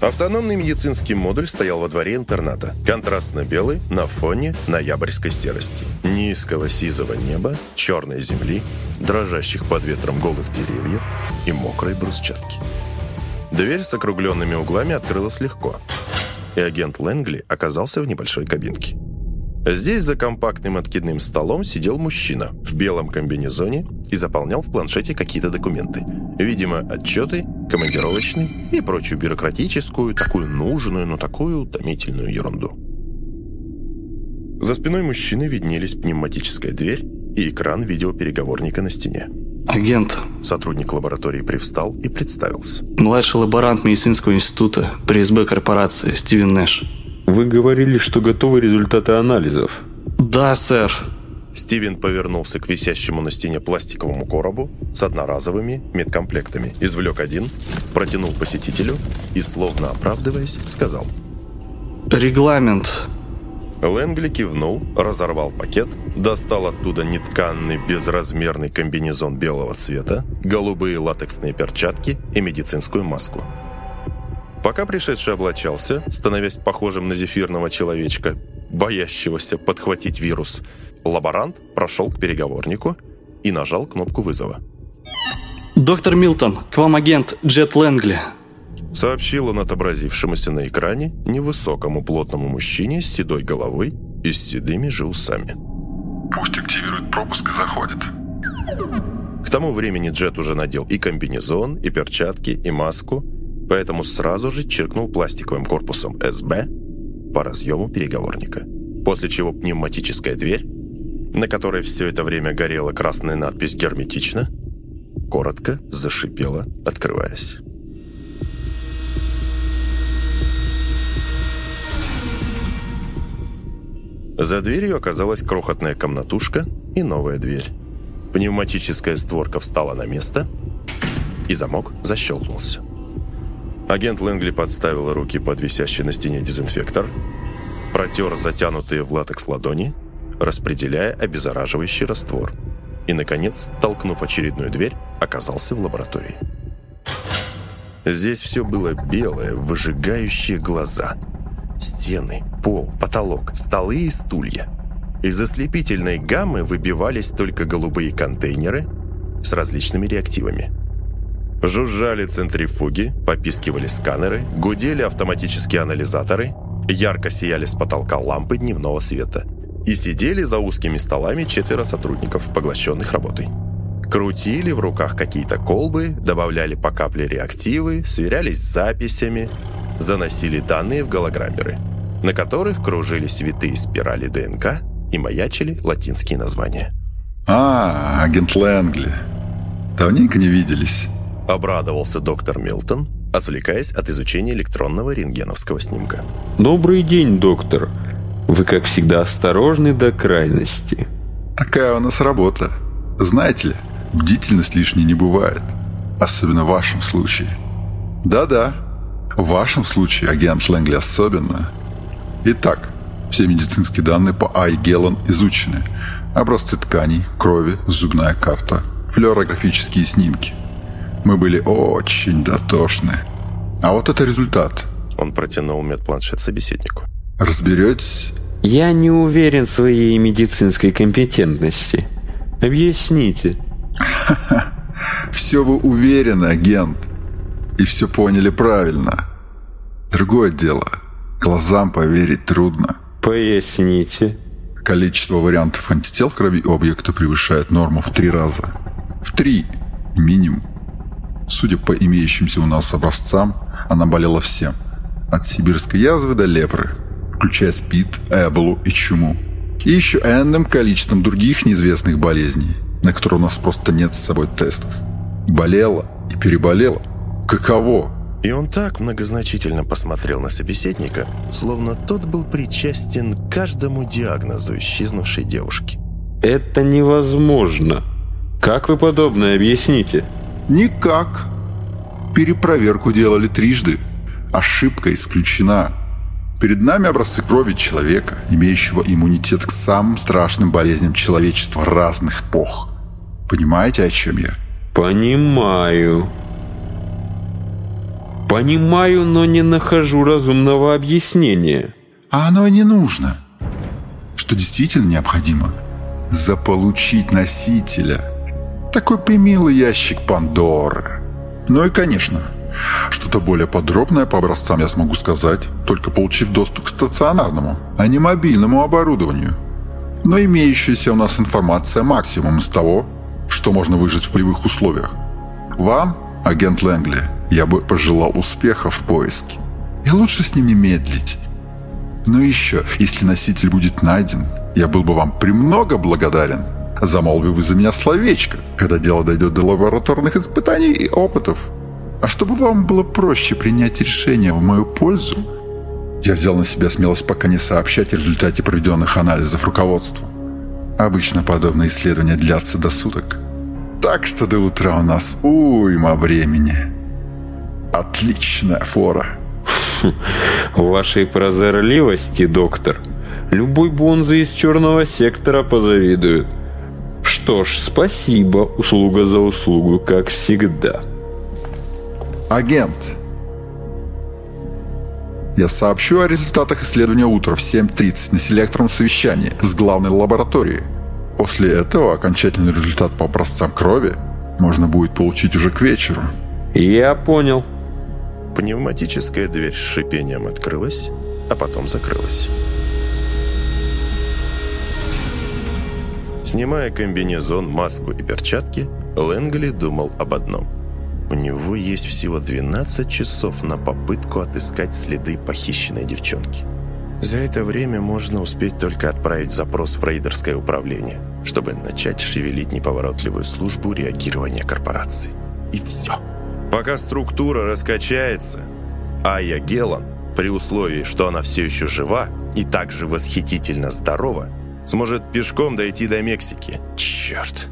Автономный медицинский модуль стоял во дворе интерната, контрастно-белый на фоне ноябрьской серости, низкого сизого неба, черной земли, дрожащих под ветром голых деревьев и мокрой брусчатки. Дверь с округленными углами открылась легко, и агент Лэнгли оказался в небольшой кабинке. Здесь за компактным откидным столом сидел мужчина в белом комбинезоне и заполнял в планшете какие-то документы. Видимо, отчеты, командировочный и прочую бюрократическую, такую нужную, но такую утомительную ерунду. За спиной мужчины виднелись пневматическая дверь и экран видеопереговорника на стене. Агент. Сотрудник лаборатории привстал и представился. Младший лаборант медицинского института при СБ корпорации Стивен Нэш. Вы говорили, что готовы результаты анализов. Да, сэр. Стивен повернулся к висящему на стене пластиковому коробу с одноразовыми медкомплектами, извлек один, протянул посетителю и, словно оправдываясь, сказал. «Регламент». Лэнгли кивнул, разорвал пакет, достал оттуда нетканный безразмерный комбинезон белого цвета, голубые латексные перчатки и медицинскую маску. Пока пришедший облачался, становясь похожим на зефирного человечка, боящегося подхватить вирус, лаборант прошел к переговорнику и нажал кнопку вызова. «Доктор Милтон, к вам агент Джет Лэнгли», сообщил он отобразившемуся на экране невысокому плотному мужчине с седой головой и с седыми же усами. «Пусть активирует пропуск и заходит». К тому времени Джет уже надел и комбинезон, и перчатки, и маску, поэтому сразу же чиркнул пластиковым корпусом СБ по разъему переговорника. После чего пневматическая дверь, на которой все это время горела красная надпись «Герметично», коротко зашипела, открываясь. За дверью оказалась крохотная комнатушка и новая дверь. Пневматическая створка встала на место, и замок защелкнулся. Агент Лэнгли подставил руки под висящий на стене дезинфектор, протер затянутые в латекс ладони, распределяя обеззараживающий раствор. И, наконец, толкнув очередную дверь, оказался в лаборатории. Здесь все было белое, выжигающие глаза. Стены, пол, потолок, столы и стулья. Из ослепительной гаммы выбивались только голубые контейнеры с различными реактивами – Жужжали центрифуги, попискивали сканеры, гудели автоматические анализаторы, ярко сияли с потолка лампы дневного света. И сидели за узкими столами четверо сотрудников, поглощенных работой. Крутили в руках какие-то колбы, добавляли по капле реактивы, сверялись с записями, заносили данные в голограммеры, на которых кружились витые спирали ДНК и маячили латинские названия. «А, агент Лэнгли. Давненько не виделись». Обрадовался доктор Милтон, отвлекаясь от изучения электронного рентгеновского снимка. «Добрый день, доктор. Вы, как всегда, осторожны до крайности». «Такая у нас работа. Знаете ли, бдительность лишней не бывает. Особенно в вашем случае». «Да-да, в вашем случае, агент Лэнгли, особенно». Итак, все медицинские данные по Ай Геллан изучены. Образцы тканей, крови, зубная карта, флюорографические снимки – мы были очень дотошны. А вот это результат. Он протянул медпланшет собеседнику. Разберетесь? Я не уверен в своей медицинской компетентности. Объясните. Все вы уверены, агент. И все поняли правильно. Другое дело. Глазам поверить трудно. Поясните. Количество вариантов антител в крови у объекта превышает норму в три раза. В три минимум. Судя по имеющимся у нас образцам, она болела всем. От сибирской язвы до лепры, включая СПИД, Эболу и чуму. И еще энным количеством других неизвестных болезней, на которые у нас просто нет с собой тестов. Болела и переболела. Каково? И он так многозначительно посмотрел на собеседника, словно тот был причастен к каждому диагнозу исчезнувшей девушки. «Это невозможно. Как вы подобное объясните?» Никак. Перепроверку делали трижды. Ошибка исключена. Перед нами образцы крови человека, имеющего иммунитет к самым страшным болезням человечества разных эпох. Понимаете, о чем я? Понимаю. Понимаю, но не нахожу разумного объяснения. А оно не нужно. Что действительно необходимо? Заполучить носителя. Такой примилый ящик Пандоры. Ну и, конечно, что-то более подробное по образцам я смогу сказать, только получив доступ к стационарному, а не мобильному оборудованию. Но имеющаяся у нас информация максимум из того, что можно выжить в полевых условиях. Вам, агент Лэнгли, я бы пожелал успеха в поиске. И лучше с ним не медлить. Но еще, если носитель будет найден, я был бы вам премного благодарен. Замолвив вы за меня словечко, когда дело дойдет до лабораторных испытаний и опытов. А чтобы вам было проще принять решение в мою пользу, я взял на себя смелость пока не сообщать о результате проведенных анализов руководству. Обычно подобные исследования длятся до суток. Так что до утра у нас уйма времени. Отличная фора. Вашей прозорливости, доктор, любой бонза из черного сектора позавидует. Что ж, спасибо, услуга за услугу, как всегда. Агент. Я сообщу о результатах исследования утра в 7.30 на селекторном совещании с главной лабораторией. После этого окончательный результат по образцам крови можно будет получить уже к вечеру. Я понял. Пневматическая дверь с шипением открылась, а потом закрылась. Снимая комбинезон, маску и перчатки, Лэнгли думал об одном. У него есть всего 12 часов на попытку отыскать следы похищенной девчонки. За это время можно успеть только отправить запрос в рейдерское управление, чтобы начать шевелить неповоротливую службу реагирования корпорации. И все. Пока структура раскачается, Ая Гелан, при условии, что она все еще жива и также восхитительно здорова, сможет пешком дойти до Мексики. Черт.